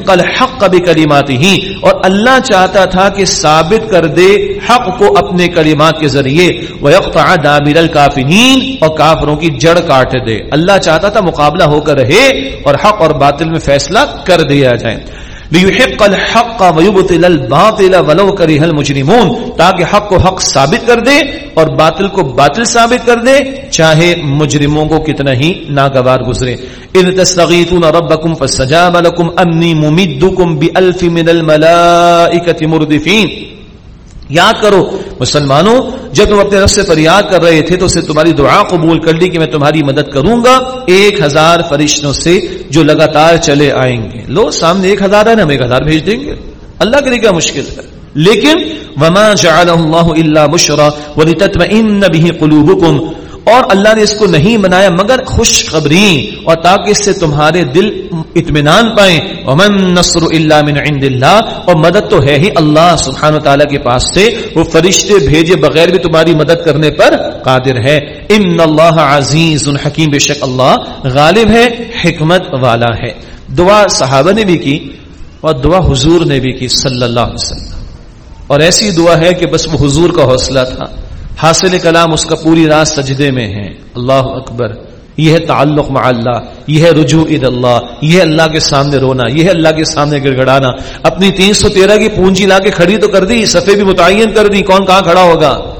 الحق بکلماته ہی اور اللہ چاہتا تھا کہ ثابت کر دے حق کو اپنے کلمات کے ذریعے ویقطع دابر الکافرین اور کافروں کی جڑ کاٹ دے۔ اللہ چاہتا تھا مقابلہ ہو کر رہے اور حق اور باطل میں فیصلہ کر دیا جائے۔ ليحق الحق ويبطل الباطل ولو كره المجرمون تاکہ حق کو حق ثابت کر دے اور باطل کو باطل ثابت کر دے چاہے مجرموں کو کتنا ہی ناگوار گزرے۔ اذ تستغيثون ربكم فاستجاب لكم اني ممدكم بالف من الملائكه مردفين یاد کرو، مسلمانوں، جب تم اپنے رب سے فریاد کر رہے تھے تو اسے تمہاری دعا قبول کر لی کہ میں تمہاری مدد کروں گا۔ ایک ہزار فرشتوں سے جو لگاتار چلے آئیں گے۔ لو، سامنے ایک ہزار ہے نا ہم ایک ہزار بھیج دیں گے۔ اللہ کے لیے کیا مشکل ہے۔ لیکن، وما جعلہ اللہ الا بشرا ولتطمئن به قلوبکم اور اللہ نے اس کو نہیں بنایا مگر خوشخبری، اور تاکہ اس سے تمہارے دل اطمینان پائیں۔ ومن نصر الا من عند اللہ اور مدد تو ہے ہی اللہ سبحانہ تعالیٰ کے پاس سے۔ وہ فرشتے بھیجے بغیر بھی تمہاری مدد کرنے پر قادر ہے۔ ان اللہ عزیز حکیم بے شک اللہ غالب ہے، حکمت والا ہے۔ دعا صحابہ نے بھی کی، اور دعا حضور نے بھی کی صلی اللہ علیہ وسلم۔ اور ایسی دعا ہے کہ بس وہ حضور کا حوصلہ تھا۔ حاصل کلام اس کا پوری رات سجدے میں ہے اللہ اکبر۔ یہ ہے تعلق مع اللہ۔ یہ ہے رجوع اد اللہ۔ یہ ہے اللہ کے سامنے رونا۔ یہ ہے اللہ کے سامنے گڑ گڑانا اپنی تین سو تیرہ کی پونجی لا کے کھڑی تو کر دی، صفحے بھی متعین کر دی۔ کون کہاں کھڑا ہوگا؟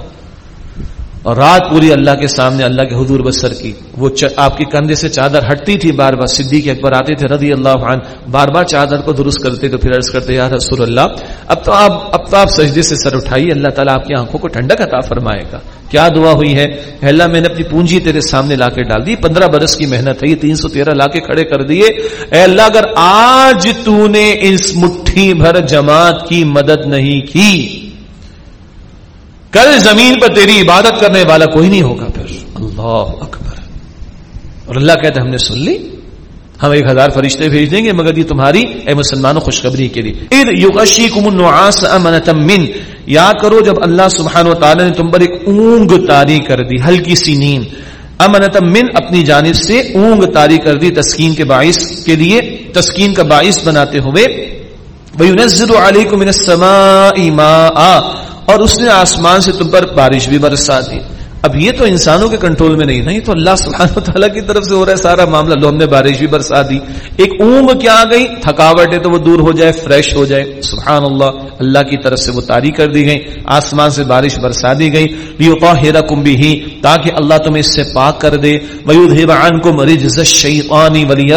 اور رات پوری اللہ کے سامنے اللہ کے حضور بسر کی۔ وہ آپ کی کندھے سے چادر ہٹتی تھی بار بار، صدیق اکبر آتے تھے رضی اللہ عنہ، بار بار چادر کو درست کرتے تو پھر عرض کرتے، یا رسول اللہ، اب تو آپ اب تو آپ سجدے سے سر اٹھائیے، اللہ تعالیٰ آپ کی آنکھوں کو ٹھنڈک عطا فرمائے گا۔ کیا دعا ہوئی ہے؟ اللہ، میں نے اپنی پونجی تیرے سامنے لا کے ڈال دی، پندرہ برس کی محنت ہے، یہ تین سو تیرہ لا کے کھڑے کر دیے۔ اے اللہ، اگر آج تو نے اس مٹھی بھر جماعت کی مدد نہیں کی کل زمین پر تیری عبادت کرنے والا کوئی نہیں ہوگا پھر۔ اللہ اکبر۔ اور اللہ کہتے ہم نے سن لی۔ ہم ایک ہزار فرشتے بھیج دیں گے، مگر یہ تمہاری، اے مسلمانوں، خوشخبری کے لیے۔ من۔ یاد کرو جب اللہ سبحانہ و تعالی نے تم پر ایک اونگ تاری کر دی، ہلکی سی نیند امنت من اپنی جانب سے اونگ تاری کر دی، تسکین کے باعث کے لیے۔ تسکین کا باعث بناتے ہوئے۔ وَيُنَزِّلُ عَلَيْكُم مِّنَ السَّمَاءِ مَاءً۔ اور اس نے آسمان سے تم پر بارش بھی برسا دی۔ اب یہ تو انسانوں کے کنٹرول میں نہیں نہیں تو اللہ سبحانہ تعالیٰ کی طرف سے ہو رہا ہے سارا معاملہ۔ لو، ہم نے بارش بھی برسا دی۔ ایک اونگ کیا آ گئی؟ تھکاوٹ ہے تو وہ دور ہو جائے، فریش ہو جائے۔ سبحان اللہ اللہ کی طرف سے وہ تاری کر دی گئی۔ آسمان سے بارش برسا دی گئی۔ لیوتا ہیرا کمبی ہی تاکہ اللہ تمہیں اس سے پاک کر دے۔ ویودھان کو مریض شیطانی ولی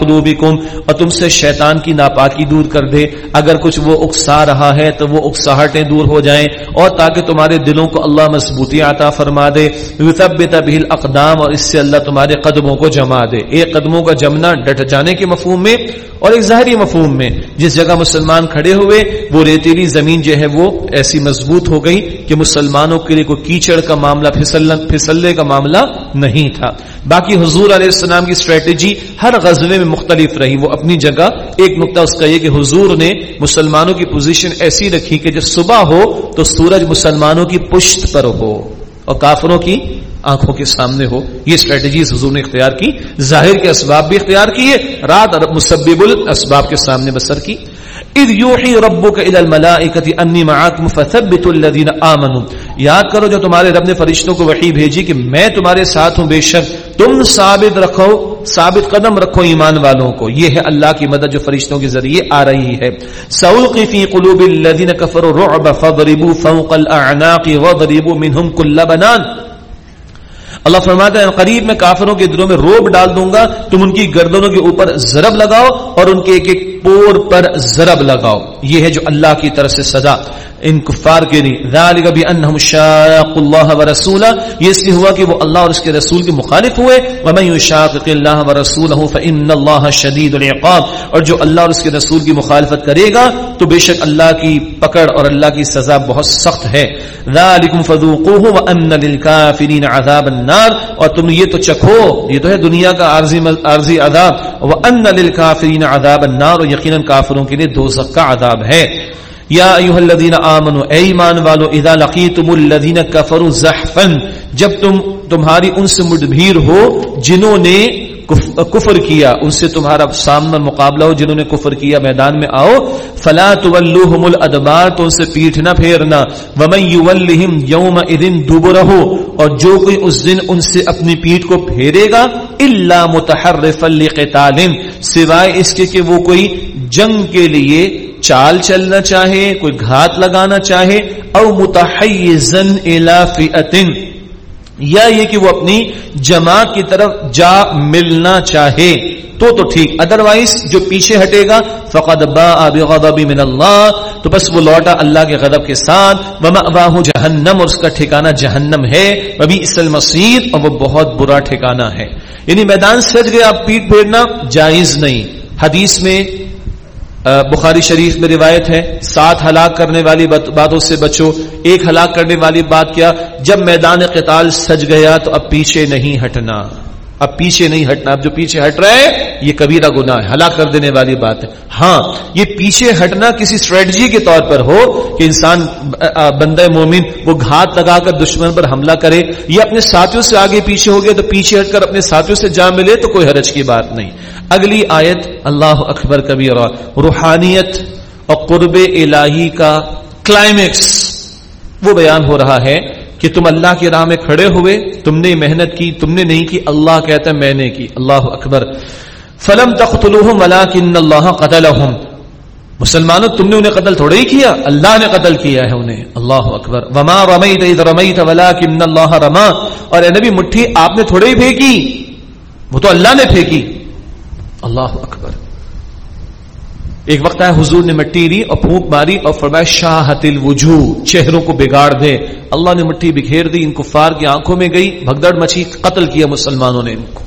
قلوبکم اور تم سے شیطان کی ناپاکی دور کر دے۔ اگر کچھ وہ اکسا رہا ہے تو وہ اکساہٹیں دور ہو جائیں۔ اور تاکہ تمہارے دلوں کو اللہ مضبوطی عطا فرما فرما دے، یثبت به الاقدام اور اس سے اللہ تمہارے قدموں کو جما دے۔ ایک قدموں کا جمنا ڈٹ جانے کے مفہوم میں اور ایک ظاہری مفہوم میں، جس جگہ مسلمان کھڑے ہوئے، وہ ریتیلی زمین جو ہے وہ ایسی مضبوط ہو گئی کہ مسلمانوں کے لیے کوئی کیچڑ کا معاملہ پھسلن پھسلنے کا معاملہ نہیں تھا۔ باقی حضور علیہ السلام کی اسٹریٹجی ہر غزبے میں مختلف رہی۔ وہ اپنی جگہ، ایک نقطہ اس کا یہ کہ حضور نے مسلمانوں کی پوزیشن ایسی رکھی کہ جب صبح ہو تو سورج مسلمانوں کی پشت پر ہو۔ اور کافروں کی آنکھوں کے سامنے ہو۔ یہ اسٹریٹجیز حضور نے اختیار کی۔ ظاہر کے اسباب بھی اختیار کیے۔ رات مسبب الاسباب کے سامنے بسر کی۔ اذ یوحی ربک الى الملائکۃ انی معکم فثبتوا الذین آمنوا۔ یاد کرو جو تمہارے رب نے فرشتوں کو وحی بھیجی کہ میں تمہارے ساتھ ہوں بے شک۔ تم ثابت رکھو ثابت قدم رکھو ایمان والوں کو۔ یہ ہے اللہ کی مدد جو فرشتوں کے ذریعے آ رہی ہے۔ سولقی فی قلوب الذین کفروا الرعب فضربوا فوق الاعناق وضربوا منهم كل بنان۔ اللہ فرماتا ہے، قریب میں کافروں کے دلوں میں روب ڈال دوں گا۔ تم ان کی گردنوں کے اوپر ضرب لگاؤ اور ان کے ایک ایک پور پر ضرب لگاؤ۔ یہ ہے جو اللہ کی طرف سے سزا۔ ان کفار کے لیے۔ ذالک بانہم شاق اللہ ورسولہ یہ اس لیے ہوا کہ وہ اللہ اور اس کے رسول کے مخالف ہوئے۔ ومن یشاقق اللہ ورسولہ فان اللہ شدید العقاب۔ اور جو اللہ اور اس کے رسول کی مخالفت کرے گا، تو بے شک اللہ کی پکڑ اور اللہ کی سزا بہت سخت ہے۔ ذالکم فذوقوه وان للکافرین عذاب النار۔ اور تم یہ تو چکھو، یہ تو ہے دنیا کا عارضی عارضی عذاب۔ ان للکافرین عذاب النار اور یقینا کافروں کے لیے دوزخ کا عذاب ہے۔ یا ایوہ الذین آمنوا اے ایمان والو، اذا لقیتم الذین کفروا زحفا، جب تم تمہاری ان سے مدبھیر ہو جنہوں نے کفر کیا، ان سے تمہارا سامنا مقابلہ ہو جنہوں نے کفر کیا میدان میں آؤ، فلا تولوہم الادبار، تو ان سے پیٹھ نہ پھیرنا، ومن یولہم یومئذ دبرہو اور جو کوئی اس دن ان سے اپنی پیٹھ کو پھیرے گا، الا متحرفا لقتال، سوائے اس کے کہ وہ کوئی جنگ کے لیے چال چلنا چاہے، کوئی گھات لگانا چاہے، او متحیزن الى فئتن، یا یہ کہ وہ اپنی جماعت کی طرف جا ملنا چاہے، تو تو ٹھیک ادروائز جو پیچھے ہٹے گا، فقد باء بغضب من اللہ، تو بس وہ لوٹا اللہ کے غضب کے ساتھ ومأواہ جہنم، اور اس کا ٹھکانہ جہنم ہے وبی اس المصیر، اور وہ بہت برا ٹھکانہ ہے۔ یعنی میدان سج گئے پیٹ پھیرنا جائز نہیں۔ حدیث میں بخاری شریف میں روایت ہے، سات ہلاک کرنے والی باتوں سے بچو۔ ایک ہلاک کرنے والی بات کیا، جب میدان قتال سج گیا تو اب پیچھے نہیں ہٹنا۔ اب پیچھے نہیں ہٹنا، اب جو پیچھے ہٹ رہا ہے، یہ کبیرہ گناہ ہے، ہلاک کر دینے والی بات ہے۔ ہاں یہ پیچھے ہٹنا کسی اسٹریٹجی کے طور پر ہو کہ انسان بندہ مومن وہ گھات لگا کر دشمن پر حملہ کرے، یا اپنے ساتھیوں سے آگے پیچھے ہو گیا تو پیچھے ہٹ کر اپنے ساتھیوں سے جا ملے تو کوئی حرج کی بات نہیں۔ اگلی آیت، اللہ اکبر کبیر روحانیت اور قرب الہی کا کلائمیکس وہ بیان ہو رہا ہے۔ کہ تم اللہ کی راہ میں کھڑے ہوئے، تم نے محنت کی، تم نے نہیں کی، اللہ کہتا ہے میں نے کی، اللہ اکبر۔ فلم تختلوہم ولیکن اللہ قتلہم مسلمانوں، تم نے انہیں قتل تھوڑا ہی کیا، اللہ نے قتل کیا ہے انہیں۔ اللہ اکبر۔ وما رمیت اذ رمیت ولیکن اللہ رما اور اے نبی مٹھی، آپ نے تھوڑے ہی پھینکی۔ وہ تو اللہ نے پھینکی۔ اللہ اکبر۔ ایک وقت آیا حضور نے مٹی لی اور پھونک ماری اور فرمایا، شاہت الوجو چہروں کو بگاڑ دے اللہ نے مٹی بکھیر دی، ان کفار کی آنکھوں میں گئی، بھگدڑ مچھی قتل کیا مسلمانوں نے ان کو۔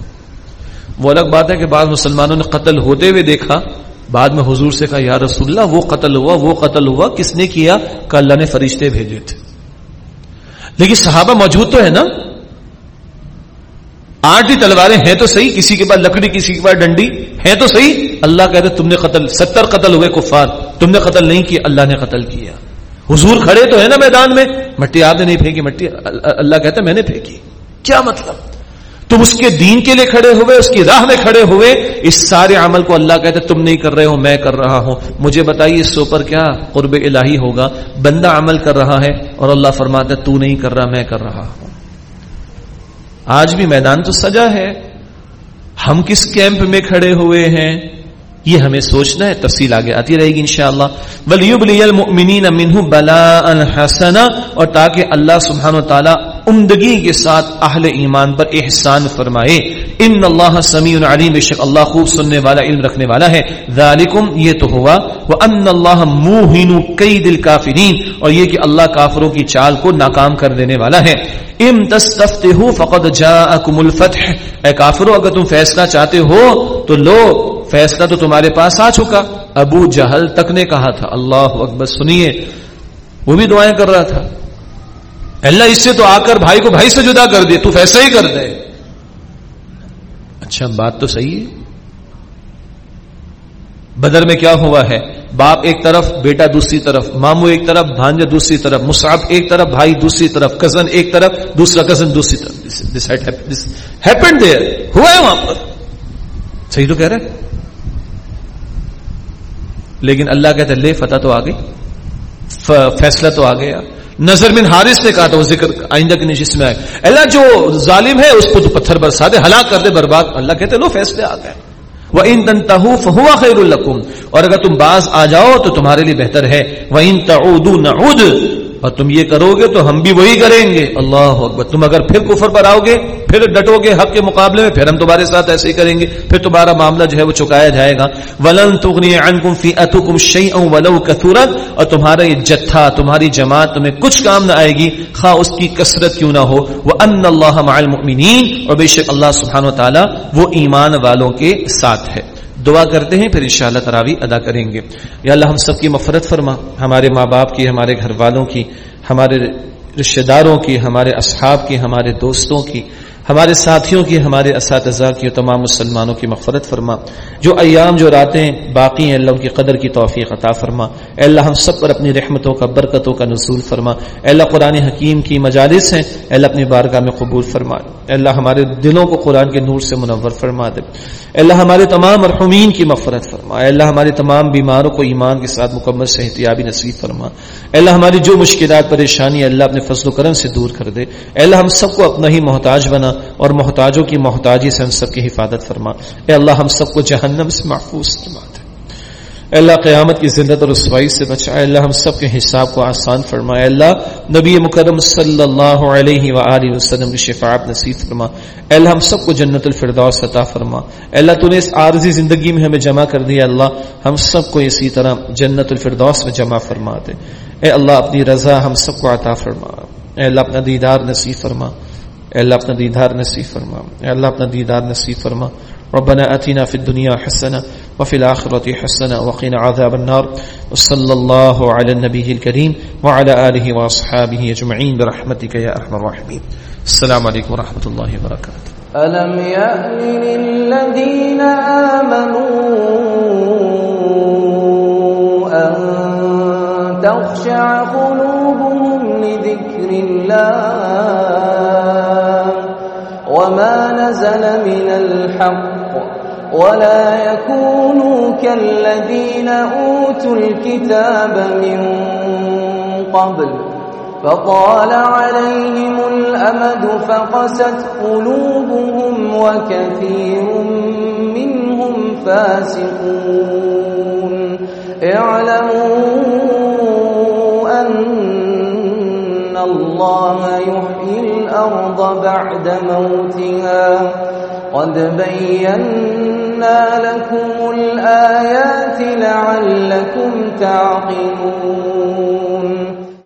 وہ الگ بات ہے کہ بعض مسلمانوں نے قتل ہوتے ہوئے دیکھا، بعد میں حضور سے کہا، یا رسول اللہ وہ قتل ہوا، وہ قتل ہوا، کس نے کیا؟ کہ اللہ نے فرشتے بھیجے تھے۔ لیکن صحابہ موجود تو ہے نا؟ آٹھ ہی تلواریں ہیں تو صحیح، کسی کے پاس لکڑی، کسی کے پاس ڈنڈی ہے تو صحیح۔ اللہ کہتے تم نے قتل، ستر قتل ہوئے کفار، تم نے قتل نہیں کیا، اللہ نے قتل کیا۔ حضور کھڑے تو ہے نا میدان میں۔ مٹی آپ نے نہیں پھینکی، مٹی اللہ کہتا میں نے پھینکی۔ کیا مطلب؟ تم اس کے دین کے لیے کھڑے ہوئے، اس کی راہ میں کھڑے ہوئے، اس سارے عمل کو اللہ کہتے تم نہیں کر رہے ہو، میں کر رہا ہوں۔ مجھے بتائیے اس اوپر کیا قرب الہی ہوگا؟ بندہ عمل کر رہا ہے اور اللہ فرماتا ہے تو نہیں کر رہا، میں کر رہا ہوں۔ آج بھی میدان تو سجا ہے۔ ہم کس کیمپ میں کھڑے ہوئے ہیں؟ یہ ہمیں سوچنا ہے، تفصیل آگے آتی رہے گی انشاءاللہ۔ ولیبلی المؤمنین منہ بلا حسنا، اور تاکہ اللہ سبحانہ و تعالی عمدگی کے ساتھ اہل ایمان پر احسان فرمائے۔ ان اللہ سمیع علیم بے شک اللہ خوب سننے والا، علم رکھنے والا ہے۔ ذالکم یہ تو ہوا۔ وان اللہ موہن کید الکافرین اور یہ کہ اللہ کافروں کی چال کو ناکام کر دینے والا ہے۔ ام تستفتحوا فقد جاءکم الفتح۔ اے کافروں اگر تم فیصلہ چاہتے ہو، تو لو۔ فیصلہ تو تمہارے پاس آ چکا۔ ابو جہل تک نے کہا تھا، اللہ اکبر، سنیے، وہ بھی دعائیں کر رہا تھا۔ اللہ اس سے تو آ کر بھائی کو بھائی سے جدا کر دے، تو فیصلہ ہی کر دے۔ اچھا بات تو صحیح ہے۔ بدر میں کیا ہوا ہے؟ باپ ایک طرف، بیٹا دوسری طرف مامو ایک طرف، بھانجا دوسری طرف، مصعب ایک طرف، بھائی دوسری طرف کزن ایک طرف، دوسرا کزن دوسری طرف۔ دیر ہوا ہے وہاں پر۔ صحیح تو کہہ رہے لیکن اللہ کہتے لے فتح تو آ گئی فیصلہ تو آ گیا نظر بن حارث نے کہا تھا، وہ ذکر آئندہ کے نشست میں آئے۔ اللہ جو ظالم ہے، اس کو تو پتھر برسا دے، ہلاک کر دے، برباد۔ اللہ کہتے لو فیصلے آ گئے۔ وہ ان تن تحف ہوا خیر القم اور اگر تم باز آ جاؤ، تو تمہارے لیے بہتر ہے۔ وہ ان تعود نعود اور تم یہ کرو گے تو ہم بھی وہی کریں گے۔ اللہ اکبر۔ تم اگر پھر کفر پر آؤ گے، پھر ڈٹو گے حق کے مقابلے میں، پھر ہم تمہارے ساتھ ایسے ہی کریں گے۔ پھر تمہارا معاملہ جو ہے وہ چکایا جائے گا۔ ولن تغنی عنکم فی اتکم شیئا ولو کثرت اور تمہارا یہ جتھا، تمہاری جماعت تمہیں کچھ کام نہ آئے گی۔ خواہ اس کی کثرت کیوں نہ ہو۔ وان اللہ مع المؤمنین اور بے شک اللہ سبحانہ و تعالی وہ ایمان والوں کے ساتھ ہے۔ دعا کرتے ہیں، پھر انشاءاللہ تراوی ادا کریں گے۔ یا اللہ، ہم سب کی مفرت فرما۔ ہمارے ماں باپ کی، ہمارے گھر والوں کی، ہمارے رشتہ داروں کی، ہمارے اصحاب کی، ہمارے دوستوں کی۔ ہمارے ساتھیوں کی، ہمارے اساتذہ کی تمام مسلمانوں کی مغفرت فرما۔ جو ایام، جو راتیں باقی ہیں، اللہ ان کی قدر کی توفیق عطا فرما۔ اے اللہ، ہم سب پر اپنی رحمتوں کا، برکتوں کا نزول فرما۔ اے اللہ، قرآن حکیم کی مجالس ہیں۔ اے اللہ، اپنی بارگاہ میں قبول فرما۔ اے اللہ، ہمارے دلوں کو قرآن کے نور سے منور فرما دے۔ اے اللہ، ہمارے تمام مرحومین کی مغفرت فرما۔ اے اللہ، ہمارے تمام بیماروں کو ایمان کے ساتھ مکمل صحتیابی نصیب فرما۔ اے اللہ، ہماری جو مشکلات، پریشانی اللہ، اپنے فضل و کرم سے دور کر دے۔ اے اللہ، ہم سب کو اپنا ہی محتاج بنا۔ اور محتاجوں کی محتاجی سے ہم سب کی حفاظت فرما۔ اے اللہ، ہم سب کو جہنم سے محفوظ فرما دے۔ اے اللہ، قیامت کی زندت اور رسوائی سے بچا۔ اے اللہ، ہم سب کے حساب کو آسان فرما۔ اے اللہ، نبی مکرم صلی اللہ علیہ وآلہ وسلم کی شفاعت نصیب فرما۔ اے اللہ، ہم سب کو جنت الفردوس عطا فرما۔ اے اللہ، تو نے اس عارضی زندگی میں ہمیں جمع کر دیا۔ اللہ، ہم سب کو اسی طرح جنت الفردوس میں جمع فرما دے۔ اے اللہ، اپنی رضا ہم سب کو عطا فرما۔ اے اللہ، اپنا دیدار نصیب فرما۔ اے اللہ اپنا دیدار نصیب فرما۔ اے اللہ اپنا دیدار نصیب فرما۔ ربنا اتنا في الدنيا حسنه وفي الاخره حسنه وقنا عذاب النار۔ وصلى الله على النبي الكريم وعلى اله واصحابه اجمعين برحمتك يا ارحم الراحمين السلام عليكم ورحمه الله وبركاته الم يأن للذين امنوا ان تخشع قلوبهم لذكر الله؟ وما نزل من الحق ولا يكونوا كالذين أوتوا الكتاب من قبل فطال عليهم الأمد فقست قلوبهم وكثير منهم فاسقون اعلموا أن الله يحيي الأرض بعد موتها. قد بينا لكم الآيات لعلكم تعقلون.